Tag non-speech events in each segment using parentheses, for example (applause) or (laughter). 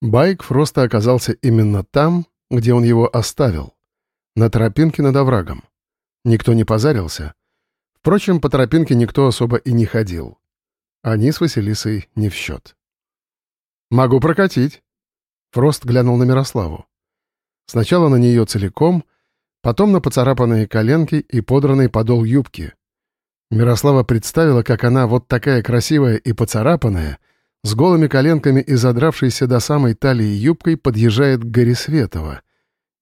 Байк Фроста оказался именно там, где он его оставил. На тропинке над оврагом. Никто не позарился. Впрочем, по тропинке никто особо и не ходил. Они с Василисой не в счет. «Могу прокатить». Фрост глянул на Мирославу. Сначала на нее целиком, потом на поцарапанные коленки и подранный подол юбки. Мирослава представила, как она, вот такая красивая и поцарапанная, с голыми коленками и задравшейся до самой талии юбкой подъезжает к Горисветова.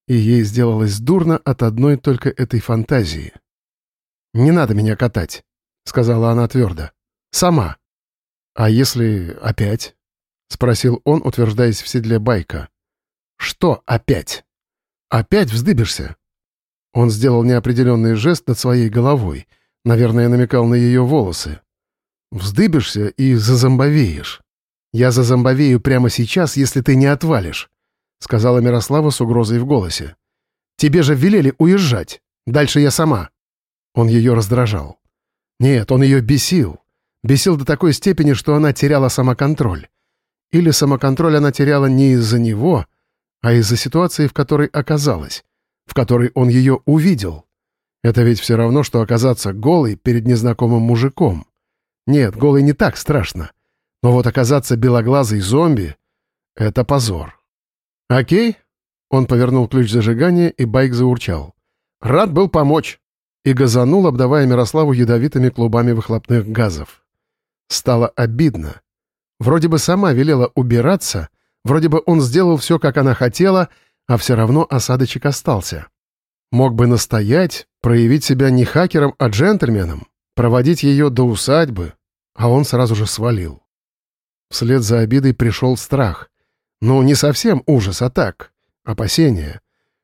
И ей сделалось дурно от одной только этой фантазии. «Не надо меня катать», — сказала она твердо. «Сама». «А если опять?» — спросил он, утверждаясь в седле байка. «Что опять?» «Опять вздыбишься?» Он сделал неопределенный жест над своей головой, наверное, намекал на ее волосы. «Вздыбишься и зазомбовеешь». «Я зазомбовею прямо сейчас, если ты не отвалишь», — сказала Мирослава с угрозой в голосе. «Тебе же велели уезжать. Дальше я сама». Он ее раздражал. Нет, он ее бесил. Бесил до такой степени, что она теряла самоконтроль. Или самоконтроль она теряла не из-за него, а из-за ситуации, в которой оказалась, в которой он ее увидел. Это ведь все равно, что оказаться голой перед незнакомым мужиком. Нет, голой не так страшно. Но вот оказаться белоглазой зомби — это позор. «Окей?» — он повернул ключ зажигания, и байк заурчал. «Рад был помочь!» И газанул, обдавая Мирославу ядовитыми клубами выхлопных газов. Стало обидно. Вроде бы сама велела убираться, вроде бы он сделал все, как она хотела, а все равно осадочек остался. Мог бы настоять, проявить себя не хакером, а джентльменом, проводить ее до усадьбы, а он сразу же свалил. Вслед за обидой пришел страх. Ну, не совсем ужас, а так, опасение,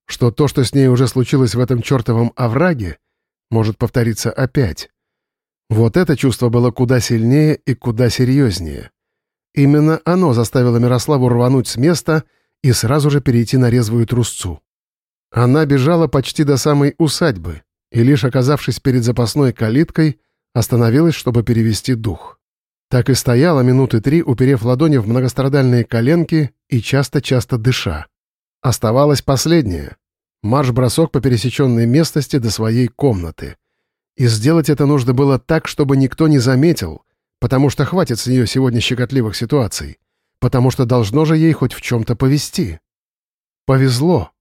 что то, что с ней уже случилось в этом чертовом овраге, может повториться опять. Вот это чувство было куда сильнее и куда серьезнее. Именно оно заставило Мирославу рвануть с места и сразу же перейти на резвую трусцу. Она бежала почти до самой усадьбы и, лишь оказавшись перед запасной калиткой, остановилась, чтобы перевести дух. Так и стояла минуты три, уперев ладони в многострадальные коленки и часто-часто дыша. Оставалось последнее — марш-бросок по пересеченной местности до своей комнаты. И сделать это нужно было так, чтобы никто не заметил, потому что хватит с нее сегодня щекотливых ситуаций, потому что должно же ей хоть в чем-то повезти. Повезло.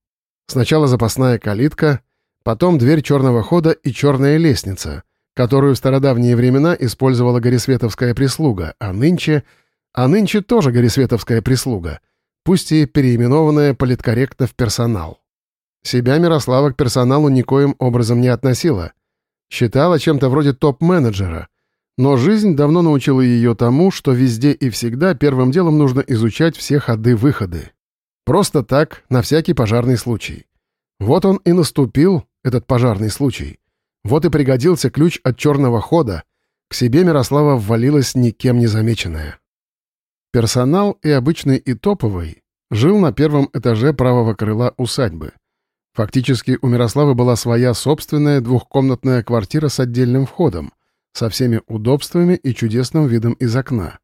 Сначала запасная калитка, потом дверь черного хода и черная лестница — которую в стародавние времена использовала горисветовская прислуга, а нынче... А нынче тоже горисветовская прислуга, пусть и переименованная политкорректно в персонал. Себя Мирослава к персоналу никоим образом не относила. Считала чем-то вроде топ-менеджера. Но жизнь давно научила ее тому, что везде и всегда первым делом нужно изучать все ходы-выходы. Просто так, на всякий пожарный случай. Вот он и наступил, этот пожарный случай. Вот и пригодился ключ от черного хода. К себе Мирослава ввалилась никем не замеченная. Персонал и обычный, и топовый жил на первом этаже правого крыла усадьбы. Фактически у Мирославы была своя собственная двухкомнатная квартира с отдельным входом, со всеми удобствами и чудесным видом из окна.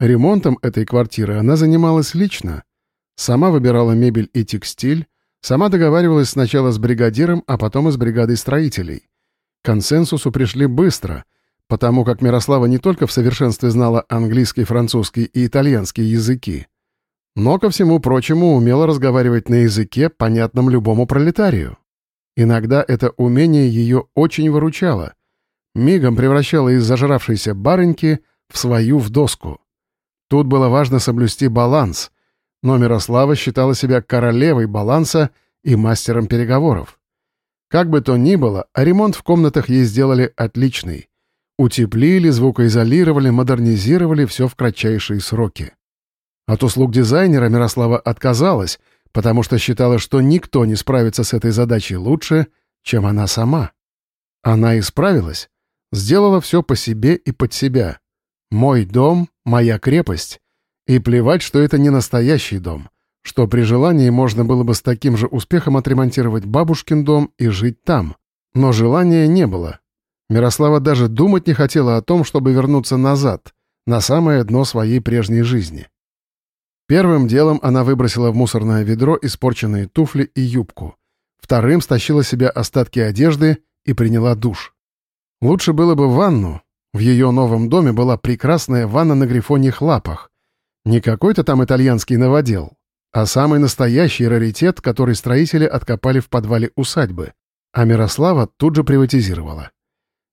Ремонтом этой квартиры она занималась лично. Сама выбирала мебель и текстиль, сама договаривалась сначала с бригадиром, а потом и с бригадой строителей. К консенсусу пришли быстро, потому как Мирослава не только в совершенстве знала английский, французский и итальянский языки, но, ко всему прочему, умела разговаривать на языке, понятном любому пролетарию. Иногда это умение ее очень выручало. Мигом превращало из зажравшейся барыньки в свою в доску. Тут было важно соблюсти баланс, но Мирослава считала себя королевой баланса и мастером переговоров. Как бы то ни было, а ремонт в комнатах ей сделали отличный. Утеплили, звукоизолировали, модернизировали все в кратчайшие сроки. От услуг дизайнера Мирослава отказалась, потому что считала, что никто не справится с этой задачей лучше, чем она сама. Она и справилась, сделала все по себе и под себя. Мой дом — моя крепость. И плевать, что это не настоящий дом — что при желании можно было бы с таким же успехом отремонтировать бабушкин дом и жить там. Но желания не было. Мирослава даже думать не хотела о том, чтобы вернуться назад, на самое дно своей прежней жизни. Первым делом она выбросила в мусорное ведро испорченные туфли и юбку. Вторым стащила себе остатки одежды и приняла душ. Лучше было бы ванну. В ее новом доме была прекрасная ванна на грифоньих лапах. Не какой-то там итальянский новодел, а самый настоящий раритет, который строители откопали в подвале усадьбы. А Мирослава тут же приватизировала.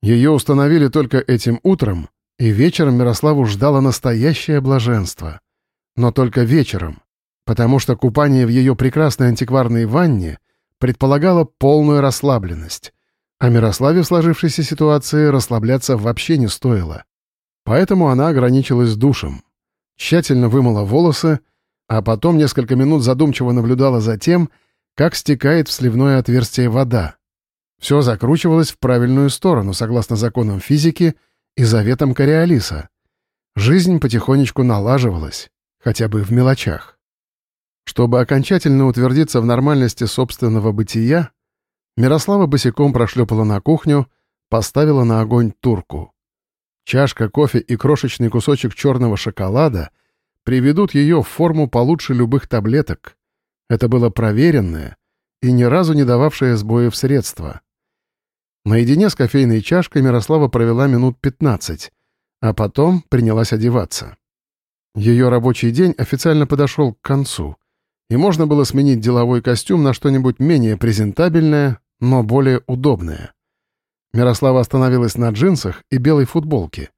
Ее установили только этим утром, и вечером Мирославу ждало настоящее блаженство. Но только вечером, потому что купание в ее прекрасной антикварной ванне предполагало полную расслабленность, а Мирославе в сложившейся ситуации расслабляться вообще не стоило. Поэтому она ограничилась душем, тщательно вымыла волосы, а потом несколько минут задумчиво наблюдала за тем, как стекает в сливное отверстие вода. Все закручивалось в правильную сторону, согласно законам физики и заветам Кориолиса. Жизнь потихонечку налаживалась, хотя бы в мелочах. Чтобы окончательно утвердиться в нормальности собственного бытия, Мирослава босиком прошлепала на кухню, поставила на огонь турку. Чашка кофе и крошечный кусочек черного шоколада приведут ее в форму получше любых таблеток. Это было проверенное и ни разу не дававшее сбоев средство. Наедине с кофейной чашкой Мирослава провела минут 15, а потом принялась одеваться. Ее рабочий день официально подошел к концу, и можно было сменить деловой костюм на что-нибудь менее презентабельное, но более удобное. Мирослава остановилась на джинсах и белой футболке.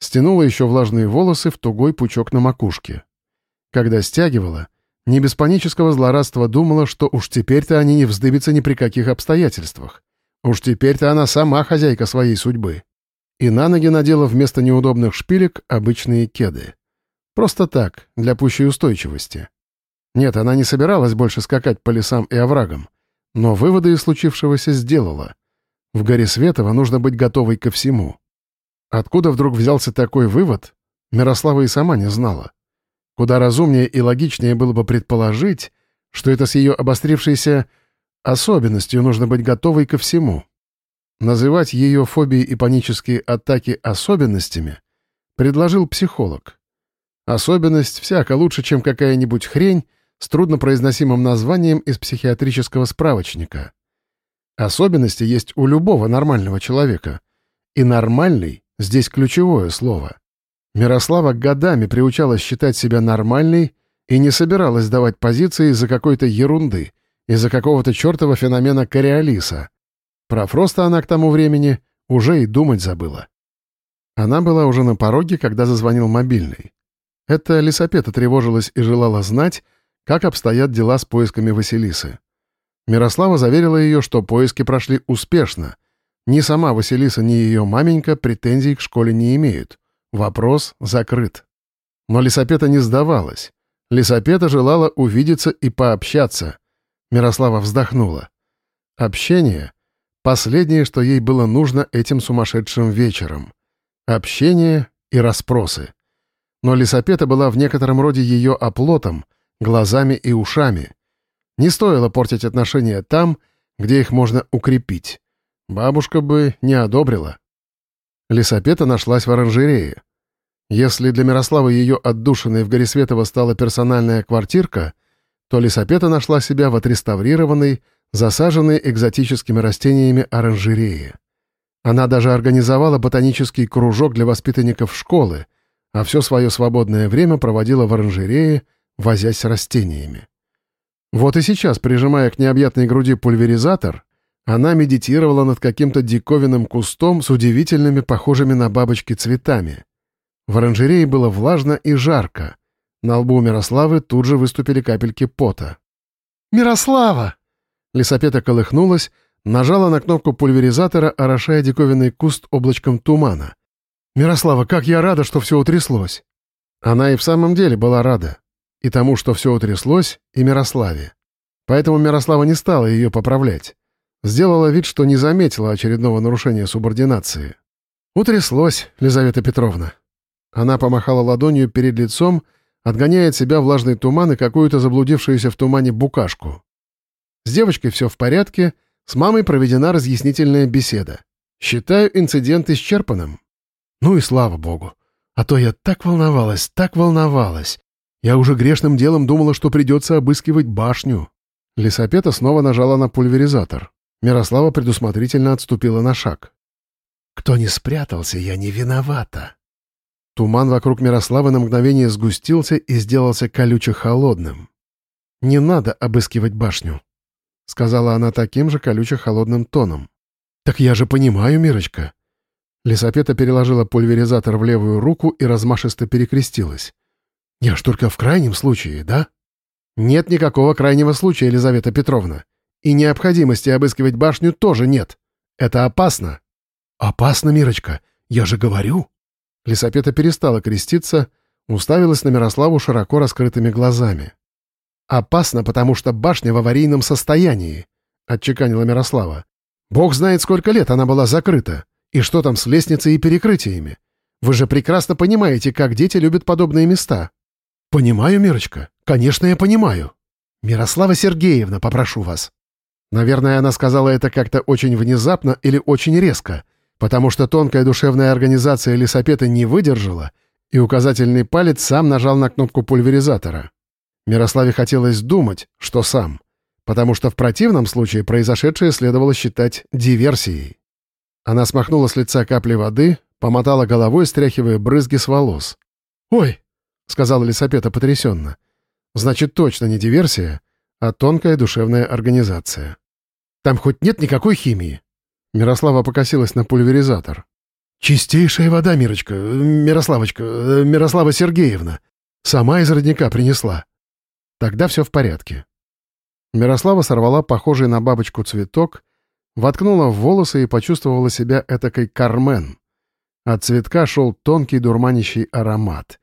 Стянула еще влажные волосы в тугой пучок на макушке. Когда стягивала, не без панического злорадства думала, что уж теперь-то они не вздыбятся ни при каких обстоятельствах. Уж теперь-то она сама хозяйка своей судьбы. И на ноги надела вместо неудобных шпилек обычные кеды. Просто так, для пущей устойчивости. Нет, она не собиралась больше скакать по лесам и оврагам, но выводы из случившегося сделала. В горе Светова нужно быть готовой ко всему. Откуда вдруг взялся такой вывод, Мирослава и сама не знала. Куда разумнее и логичнее было бы предположить, что это с ее обострившейся Особенностью нужно быть готовой ко всему. Называть ее фобии и панические атаки особенностями предложил психолог. Особенность всяко лучше, чем какая-нибудь хрень с труднопроизносимым названием из психиатрического справочника. Особенности есть у любого нормального человека. И «нормальный» — здесь ключевое слово. Мирослава годами приучалась считать себя нормальной и не собиралась давать позиции из-за какой-то ерунды — из-за какого-то чертова феномена Кориолиса. Про Фроста она к тому времени уже и думать забыла. Она была уже на пороге, когда зазвонил мобильный. Это лесопета тревожилась и желала знать, как обстоят дела с поисками Василисы. Мирослава заверила ее, что поиски прошли успешно. Ни сама Василиса, ни ее маменька претензий к школе не имеют. Вопрос закрыт. Но лесопета не сдавалась. Лесопета желала увидеться и пообщаться. Мирослава вздохнула. Общение — последнее, что ей было нужно этим сумасшедшим вечером. Общение и расспросы. Но лесопета была в некотором роде ее оплотом, глазами и ушами. Не стоило портить отношения там, где их можно укрепить. Бабушка бы не одобрила. Лесопета нашлась в оранжерее. Если для Мирославы ее отдушиной в Горисветово стала персональная квартирка — то лесопета нашла себя в отреставрированной, засаженной экзотическими растениями оранжерее. Она даже организовала ботанический кружок для воспитанников школы, а все свое свободное время проводила в оранжерее, возясь с растениями. Вот и сейчас, прижимая к необъятной груди пульверизатор, она медитировала над каким-то диковинным кустом с удивительными, похожими на бабочки, цветами. В оранжерее было влажно и жарко, на лбу Мирославы тут же выступили капельки пота. «Мирослава!» Лисапета колыхнулась, нажала на кнопку пульверизатора, орошая диковинный куст облачком тумана. «Мирослава, как я рада, что все утряслось!» Она и в самом деле была рада. И тому, что все утряслось, и Мирославе. Поэтому Мирослава не стала ее поправлять. Сделала вид, что не заметила очередного нарушения субординации. «Утряслось, Лизавета Петровна». Она помахала ладонью перед лицом, отгоняя от себя влажный туман и какую-то заблудившуюся в тумане букашку. С девочкой все в порядке, с мамой проведена разъяснительная беседа. Считаю инцидент исчерпанным. Ну и слава богу. А то я так волновалась, так волновалась. Я уже грешным делом думала, что придется обыскивать башню». Лисапета снова нажала на пульверизатор. Мирослава предусмотрительно отступила на шаг. «Кто не спрятался, я не виновата». Туман вокруг Мирославы на мгновение сгустился и сделался колюче-холодным. «Не надо обыскивать башню», — сказала она таким же колюче-холодным тоном. «Так я же понимаю, Мирочка». Лисапета переложила пульверизатор в левую руку и размашисто перекрестилась. «Я ж только в крайнем случае, да?» «Нет никакого крайнего случая, Елизавета Петровна. И необходимости обыскивать башню тоже нет. Это опасно». «Опасно, Мирочка, я же говорю». Лисапета перестала креститься, уставилась на Мирославу широко раскрытыми глазами. «Опасно, потому что башня в аварийном состоянии», — отчеканила Мирослава. «Бог знает, сколько лет она была закрыта, и что там с лестницей и перекрытиями. Вы же прекрасно понимаете, как дети любят подобные места». «Понимаю, Мирочка, конечно, я понимаю». «Мирослава Сергеевна, попрошу вас». Наверное, она сказала это как-то очень внезапно или очень резко, потому что тонкая душевная организация лесопета не выдержала, и указательный палец сам нажал на кнопку пульверизатора. Мирославе хотелось думать, что сам, потому что в противном случае произошедшее следовало считать диверсией. Она смахнула с лица капли воды, помотала головой, стряхивая брызги с волос. «Ой!» — сказала лесопета потрясенно. «Значит, точно не диверсия, а тонкая душевная организация. Там хоть нет никакой химии?» Мирослава покосилась на пульверизатор. «Чистейшая вода, Мирочка, Мирославочка, Мирослава Сергеевна. Сама из родника принесла». «Тогда все в порядке». Мирослава сорвала похожий на бабочку цветок, воткнула в волосы и почувствовала себя этакой Кармен. От цветка шел тонкий дурманящий аромат.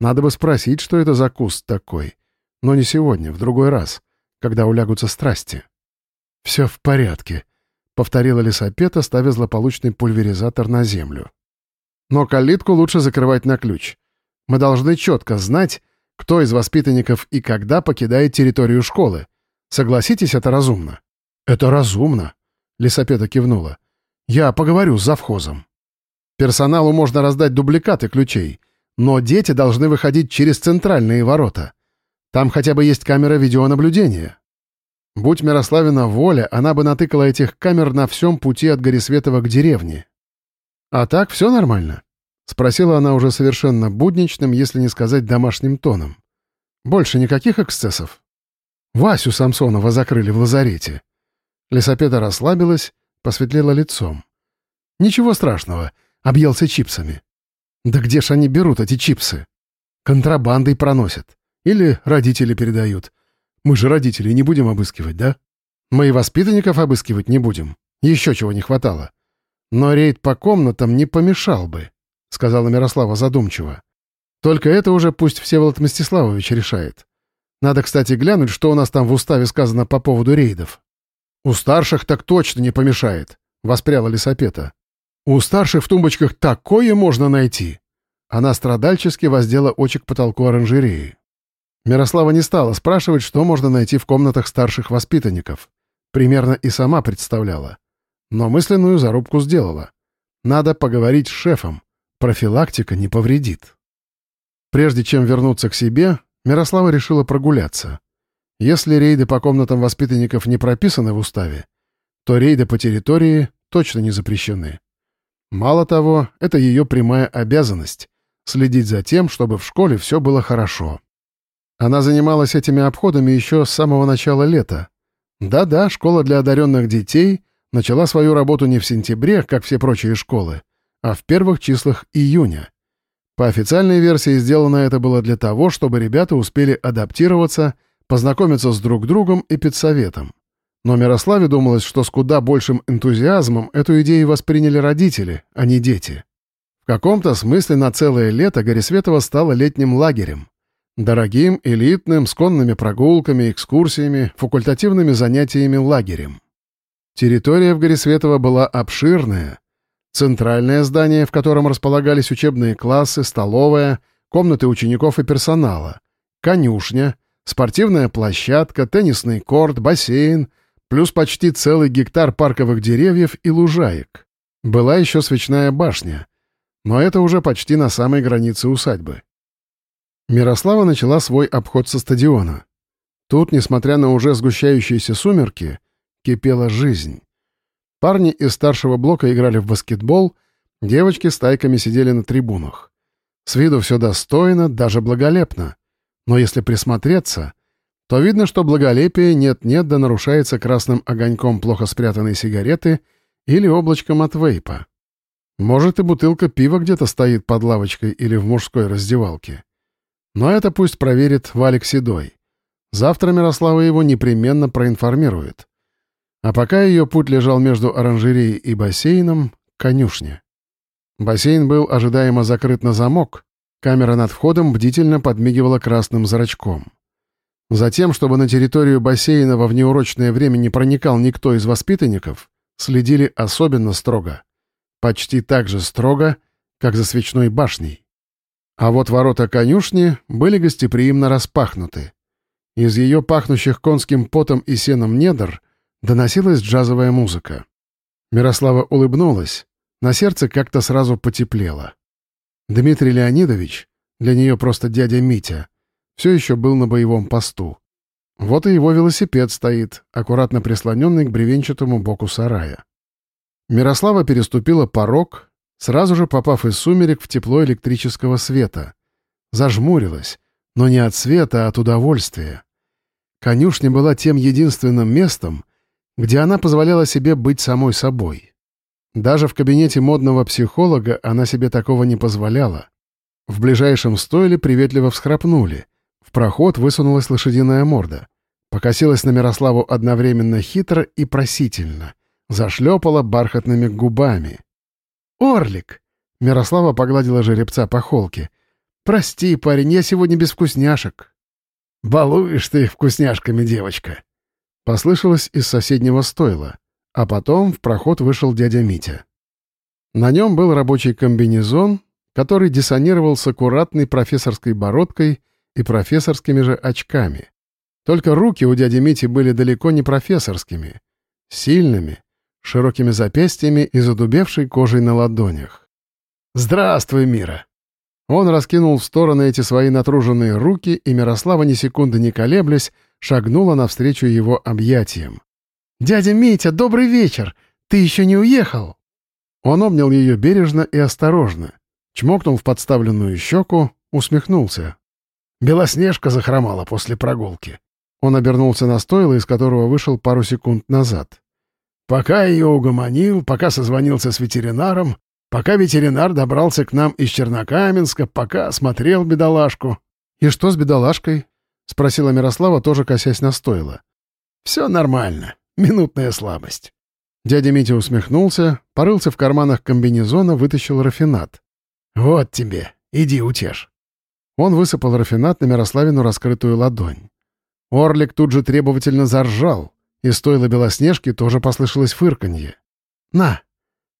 Надо бы спросить, что это за куст такой. Но не сегодня, в другой раз, когда улягутся страсти. «Все в порядке», — повторила лесопета, ставя злополучный пульверизатор на землю. «Но калитку лучше закрывать на ключ. Мы должны четко знать, кто из воспитанников и когда покидает территорию школы. Согласитесь, это разумно?» «Это разумно», — лесопета кивнула. «Я поговорю с завхозом. Персоналу можно раздать дубликаты ключей, но дети должны выходить через центральные ворота. Там хотя бы есть камера видеонаблюдения». Будь Мирославина воля, она бы натыкала этих камер на всем пути от Горисветова к деревне. «А так все нормально?» — спросила она уже совершенно будничным, если не сказать домашним тоном. «Больше никаких эксцессов?» Васю Самсонова закрыли в лазарете. Лесопеда расслабилась, посветлела лицом. «Ничего страшного, объелся чипсами». «Да где ж они берут эти чипсы?» «Контрабандой проносят. Или родители передают. Мы же родителей не будем обыскивать, да? Мы и воспитанников обыскивать не будем. Еще чего не хватало. Но рейд по комнатам не помешал бы, — сказала Мирослава задумчиво. Только это уже пусть Всеволод Мстиславович решает. Надо, кстати, глянуть, что у нас там в уставе сказано по поводу рейдов. У старших так точно не помешает, — воспряла лесопета. У старших в тумбочках такое можно найти. Она страдальчески воздела очи к потолку оранжереи. Мирослава не стала спрашивать, что можно найти в комнатах старших воспитанников. Примерно и сама представляла. Но мысленную зарубку сделала. Надо поговорить с шефом. Профилактика не повредит. Прежде чем вернуться к себе, Мирослава решила прогуляться. Если рейды по комнатам воспитанников не прописаны в уставе, то рейды по территории точно не запрещены. Мало того, это ее прямая обязанность — следить за тем, чтобы в школе все было хорошо. Она занималась этими обходами еще с самого начала лета. Да-да, школа для одаренных детей начала свою работу не в сентябре, как все прочие школы, а в первых числах июня. По официальной версии сделано это было для того, чтобы ребята успели адаптироваться, познакомиться с друг другом и педсоветом. Но Мирославе думалось, что с куда большим энтузиазмом эту идею восприняли родители, а не дети. В каком-то смысле на целое лето Горисветова стала летним лагерем. Дорогим, элитным, с прогулками, экскурсиями, факультативными занятиями лагерем. Территория в Горисветово была обширная. Центральное здание, в котором располагались учебные классы, столовая, комнаты учеников и персонала, конюшня, спортивная площадка, теннисный корт, бассейн, плюс почти целый гектар парковых деревьев и лужаек. Была еще свечная башня. Но это уже почти на самой границе усадьбы. Мирослава начала свой обход со стадиона. Тут, несмотря на уже сгущающиеся сумерки, кипела жизнь. Парни из старшего блока играли в баскетбол, девочки с тайками сидели на трибунах. С виду все достойно, даже благолепно. Но если присмотреться, то видно, что благолепие нет-нет да нарушается красным огоньком плохо спрятанной сигареты или облачком от вейпа. Может, и бутылка пива где-то стоит под лавочкой или в мужской раздевалке. Но это пусть проверит Валик Седой. Завтра Мирослава его непременно проинформирует. А пока ее путь лежал между оранжереей и бассейном — конюшня. Бассейн был ожидаемо закрыт на замок, камера над входом бдительно подмигивала красным зрачком. Затем, чтобы на территорию бассейна во внеурочное время не проникал никто из воспитанников, следили особенно строго. Почти так же строго, как за свечной башней. А вот ворота конюшни были гостеприимно распахнуты. Из ее пахнущих конским потом и сеном недр доносилась джазовая музыка. Мирослава улыбнулась, на сердце как-то сразу потеплело. Дмитрий Леонидович, для нее просто дядя Митя, все еще был на боевом посту. Вот и его велосипед стоит, аккуратно прислоненный к бревенчатому боку сарая. Мирослава переступила порог, сразу же попав из сумерек в тепло электрического света. Зажмурилась, но не от света, а от удовольствия. Конюшня была тем единственным местом, где она позволяла себе быть самой собой. Даже в кабинете модного психолога она себе такого не позволяла. В ближайшем стойле приветливо всхрапнули. В проход высунулась лошадиная морда. Покосилась на Мирославу одновременно хитро и просительно. Зашлепала бархатными губами. «Орлик!» — Мирослава погладила жеребца по холке. «Прости, парень, я сегодня без вкусняшек». «Балуешь ты вкусняшками, девочка!» Послышалось из соседнего стойла. А потом в проход вышел дядя Митя. На нем был рабочий комбинезон, который диссонировал с аккуратной профессорской бородкой и профессорскими же очками. Только руки у дяди Мити были далеко не профессорскими, сильными, широкими запястьями и задубевшей кожей на ладонях. «Здравствуй, Мира!» Он раскинул в стороны эти свои натруженные руки, и Мирослава, ни секунды не колеблясь, шагнула навстречу его объятиям. «Дядя Митя, добрый вечер! Ты еще не уехал?» Он обнял ее бережно и осторожно, чмокнул в подставленную щеку, усмехнулся. Белоснежка захромала после прогулки. Он обернулся на стойло, из которого вышел пару секунд назад. Пока ее угомонил, пока созвонился с ветеринаром, пока ветеринар добрался к нам из Чернокаменска, пока осмотрел бедолашку. «И что с бедолашкой?» — спросила Мирослава, тоже косясь на стойло. «Все нормально. Минутная слабость». Дядя Митя усмехнулся, порылся в карманах комбинезона, вытащил рафинат. «Вот тебе, иди утешь». Он высыпал рафинат на Мирославину раскрытую ладонь. Орлик тут же требовательно заржал, и стоило Белоснежке тоже послышалось фырканье. «На!»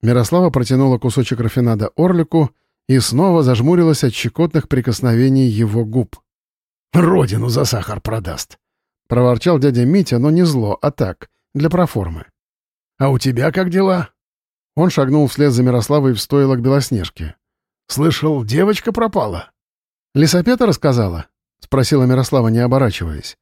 Мирослава протянула кусочек рафинада Орлику и снова зажмурилась от щекотных прикосновений его губ. «Родину за сахар продаст!» — проворчал дядя Митя, но не зло, а так, для проформы. «А у тебя как дела?» Он шагнул вслед за Мирославой в стойло к Белоснежке. «Слышал, девочка пропала?» «Лисопета рассказала?» — спросила Мирослава, не оборачиваясь.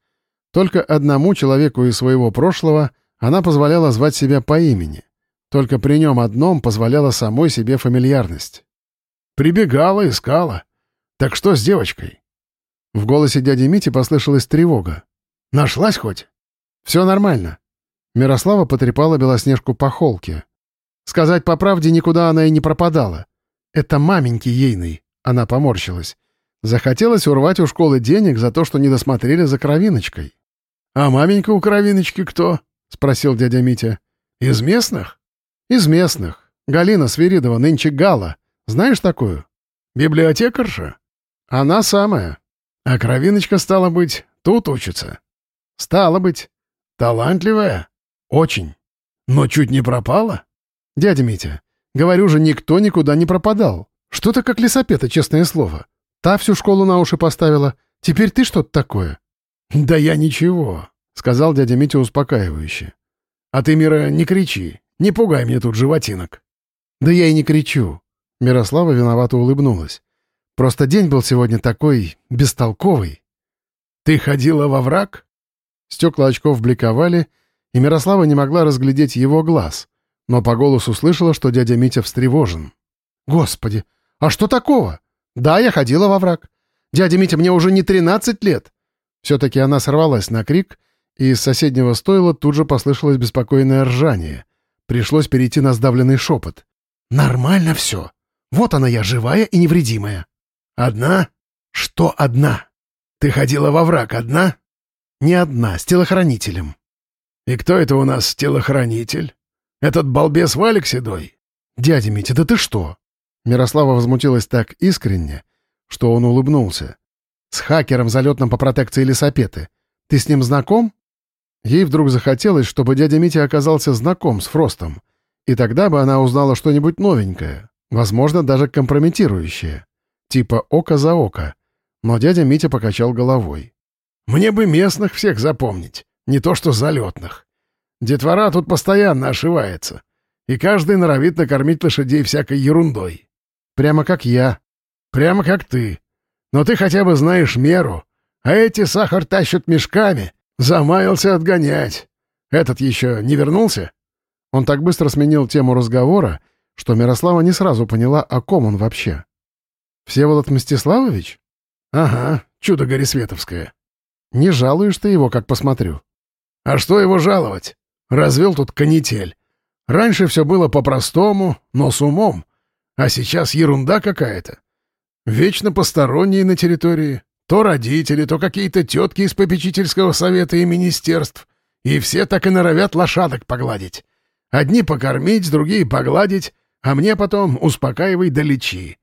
Только одному человеку из своего прошлого она позволяла звать себя по имени. Только при нем одном позволяла самой себе фамильярность. «Прибегала, искала. Так что с девочкой?» В голосе дяди Мити послышалась тревога. «Нашлась хоть?» «Все нормально. Мирослава потрепала Белоснежку по холке. Сказать по правде, никуда она и не пропадала. Это маменьки ейной, она поморщилась. Захотелось урвать у школы денег за то, что не досмотрели за кровиночкой. «А маменька у кровиночки кто?» — спросил дядя Митя. «Из местных?» «Из местных. Галина Свиридова, нынче Гала. Знаешь такую?» «Библиотекарша?» «Она самая. А кровиночка, стала быть, тут учится?» «Стала быть. Талантливая?» «Очень. Но чуть не пропала?» «Дядя Митя, говорю же, никто никуда не пропадал. Что-то как лесопета, честное слово. Та всю школу на уши поставила. Теперь ты что-то такое». (laughs) «Да я ничего», — сказал дядя Митя успокаивающе. «А ты, Мира, не кричи. Не пугай мне тут животинок». «Да я и не кричу». Мирослава виновато улыбнулась. Просто день был сегодня такой бестолковый. Ты ходила во враг? Стекла очков бликовали, и Мирослава не могла разглядеть его глаз, но по голосу слышала, что дядя Митя встревожен. «Господи, а что такого? Да, я ходила во враг. Дядя Митя, мне уже не тринадцать лет!» Все-таки она сорвалась на крик, и из соседнего стойла тут же послышалось беспокойное ржание. Пришлось перейти на сдавленный шепот. «Нормально все. Вот она я, живая и невредимая». «Одна? Что одна? Ты ходила во враг одна?» «Не одна, с телохранителем». «И кто это у нас телохранитель? Этот балбес Валик Седой?» «Дядя Митя, да ты что?» Мирослава возмутилась так искренне, что он улыбнулся. «С хакером, залетным по протекции лесопеты. Ты с ним знаком?» Ей вдруг захотелось, чтобы дядя Митя оказался знаком с Фростом, и тогда бы она узнала что-нибудь новенькое, возможно, даже компрометирующее, типа око за око. Но дядя Митя покачал головой. «Мне бы местных всех запомнить, не то что залетных. Детвора тут постоянно ошивается, и каждый норовит накормить лошадей всякой ерундой. Прямо как я. Прямо как ты. Но ты хотя бы знаешь меру, а эти сахар тащат мешками» Замаялся отгонять. Этот еще не вернулся? Он так быстро сменил тему разговора, что Мирослава не сразу поняла, о ком он вообще. «Всеволод Мстиславович?» «Ага, чудо Горисветовское». «Не жалуешь ты его, как посмотрю». «А что его жаловать? Развел тут канитель. Раньше все было по-простому, но с умом. А сейчас ерунда какая-то. Вечно посторонние на территории. То родители, то какие-то тетки из попечительского совета и министерств. И все так и норовят лошадок погладить. Одни покормить, другие погладить, а мне потом успокаивай да лечи.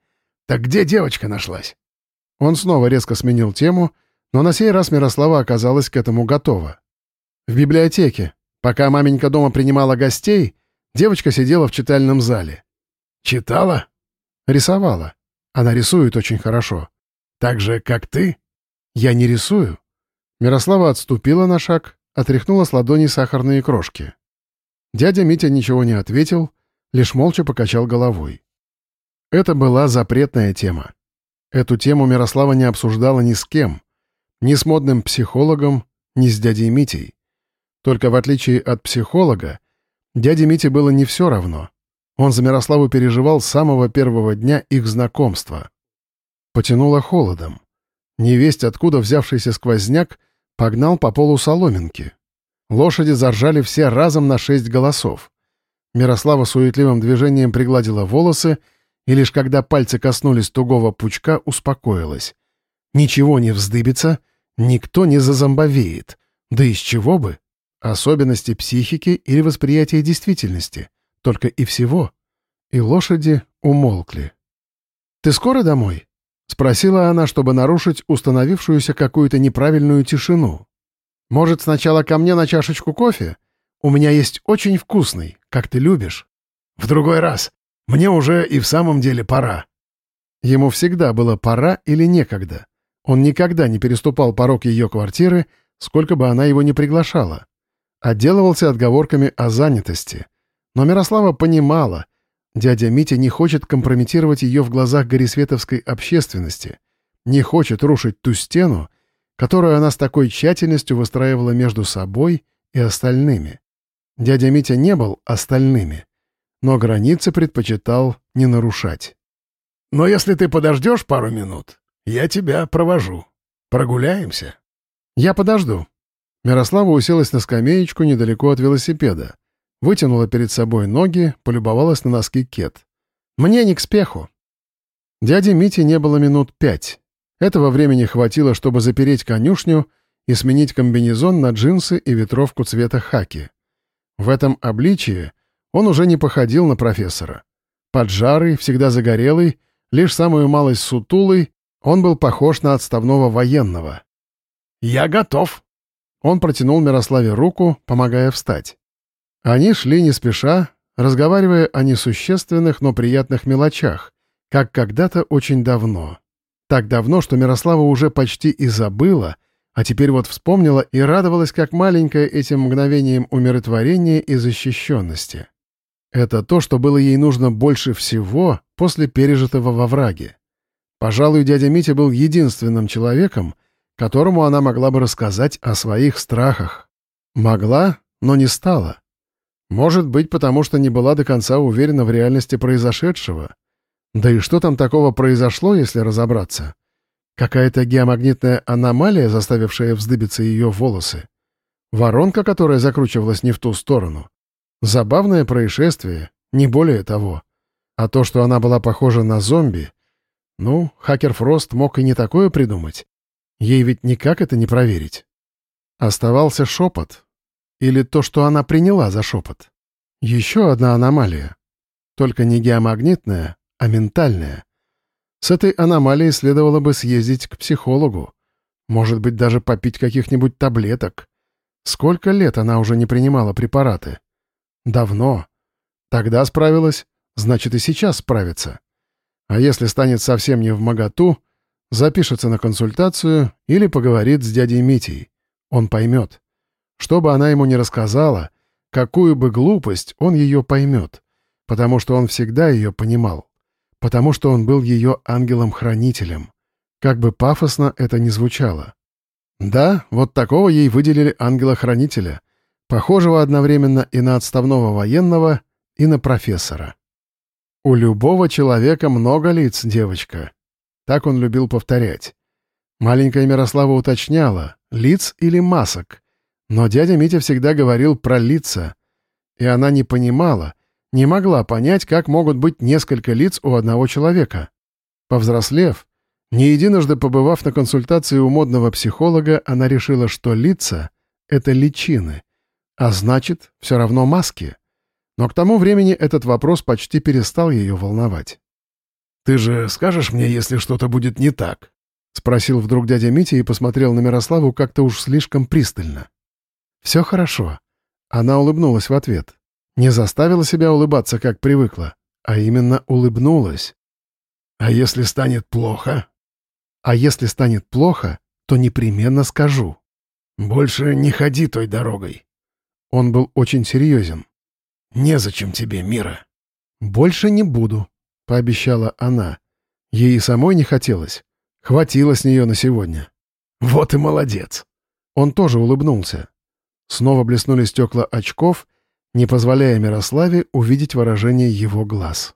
Так где девочка нашлась?» Он снова резко сменил тему, но на сей раз Мирослава оказалась к этому готова. В библиотеке, пока маменька дома принимала гостей, девочка сидела в читальном зале. «Читала?» «Рисовала. Она рисует очень хорошо. Так же, как ты? Я не рисую. Мирослава отступила на шаг, отряхнула с ладони сахарные крошки. Дядя Митя ничего не ответил, лишь молча покачал головой. Это была запретная тема. Эту тему Мирослава не обсуждала ни с кем, ни с модным психологом, ни с дядей Митей. Только в отличие от психолога, дяде Мите было не все равно. Он за Мирославу переживал с самого первого дня их знакомства. Потянуло холодом. Невесть, откуда взявшийся сквозняк, погнал по полу соломинки. Лошади заржали все разом на шесть голосов. Мирослава суетливым движением пригладила волосы, и лишь когда пальцы коснулись тугого пучка, успокоилась. Ничего не вздыбится, никто не зазомбовеет. Да из чего бы? Особенности психики или восприятия действительности. Только и всего. И лошади умолкли. «Ты скоро домой?» — спросила она, чтобы нарушить установившуюся какую-то неправильную тишину. «Может, сначала ко мне на чашечку кофе? У меня есть очень вкусный, как ты любишь». «В другой раз. Мне уже и в самом деле пора». Ему всегда было пора или некогда. Он никогда не переступал порог ее квартиры, сколько бы она его ни приглашала. Отделывался отговорками о занятости. Но Мирослава понимала — Дядя Митя не хочет компрометировать ее в глазах горисветовской общественности, не хочет рушить ту стену, которую она с такой тщательностью выстраивала между собой и остальными. Дядя Митя не был остальными, но границы предпочитал не нарушать. «Но если ты подождешь пару минут, я тебя провожу. Прогуляемся?» «Я подожду». Мирослава уселась на скамеечку недалеко от велосипеда вытянула перед собой ноги, полюбовалась на носки кет. «Мне не к спеху». Дяди Мити не было минут пять. Этого времени хватило, чтобы запереть конюшню и сменить комбинезон на джинсы и ветровку цвета хаки. В этом обличии он уже не походил на профессора. Поджарый, всегда загорелый, лишь самую малость сутулый, он был похож на отставного военного. «Я готов!» Он протянул Мирославе руку, помогая встать. Они шли не спеша, разговаривая о несущественных, но приятных мелочах, как когда-то очень давно. Так давно, что Мирослава уже почти и забыла, а теперь вот вспомнила и радовалась как маленькая этим мгновением умиротворения и защищенности. Это то, что было ей нужно больше всего после пережитого во враге. Пожалуй, дядя Митя был единственным человеком, которому она могла бы рассказать о своих страхах. Могла, но не стала. Может быть, потому что не была до конца уверена в реальности произошедшего. Да и что там такого произошло, если разобраться? Какая-то геомагнитная аномалия, заставившая вздыбиться ее волосы? Воронка, которая закручивалась не в ту сторону? Забавное происшествие, не более того. А то, что она была похожа на зомби... Ну, хакер Фрост мог и не такое придумать. Ей ведь никак это не проверить. Оставался шепот. Или то, что она приняла за шепот. Еще одна аномалия. Только не геомагнитная, а ментальная. С этой аномалией следовало бы съездить к психологу. Может быть, даже попить каких-нибудь таблеток. Сколько лет она уже не принимала препараты? Давно. Тогда справилась, значит и сейчас справится. А если станет совсем не в моготу, запишется на консультацию или поговорит с дядей Митей. Он поймет. Что бы она ему ни рассказала, какую бы глупость, он ее поймет, потому что он всегда ее понимал, потому что он был ее ангелом-хранителем. Как бы пафосно это ни звучало. Да, вот такого ей выделили ангела-хранителя, похожего одновременно и на отставного военного, и на профессора. «У любого человека много лиц, девочка», — так он любил повторять. Маленькая Мирослава уточняла, лиц или масок, но дядя Митя всегда говорил про лица, и она не понимала, не могла понять, как могут быть несколько лиц у одного человека. Повзрослев, не единожды побывав на консультации у модного психолога, она решила, что лица — это личины, а значит, все равно маски. Но к тому времени этот вопрос почти перестал ее волновать. «Ты же скажешь мне, если что-то будет не так?» — спросил вдруг дядя Митя и посмотрел на Мирославу как-то уж слишком пристально. «Все хорошо». Она улыбнулась в ответ. Не заставила себя улыбаться, как привыкла, а именно улыбнулась. «А если станет плохо?» «А если станет плохо, то непременно скажу». «Больше не ходи той дорогой». Он был очень серьезен. «Незачем тебе, Мира». «Больше не буду», — пообещала она. Ей самой не хотелось. Хватило с нее на сегодня. «Вот и молодец». Он тоже улыбнулся. Снова блеснули стекла очков, не позволяя Мирославе увидеть выражение его глаз.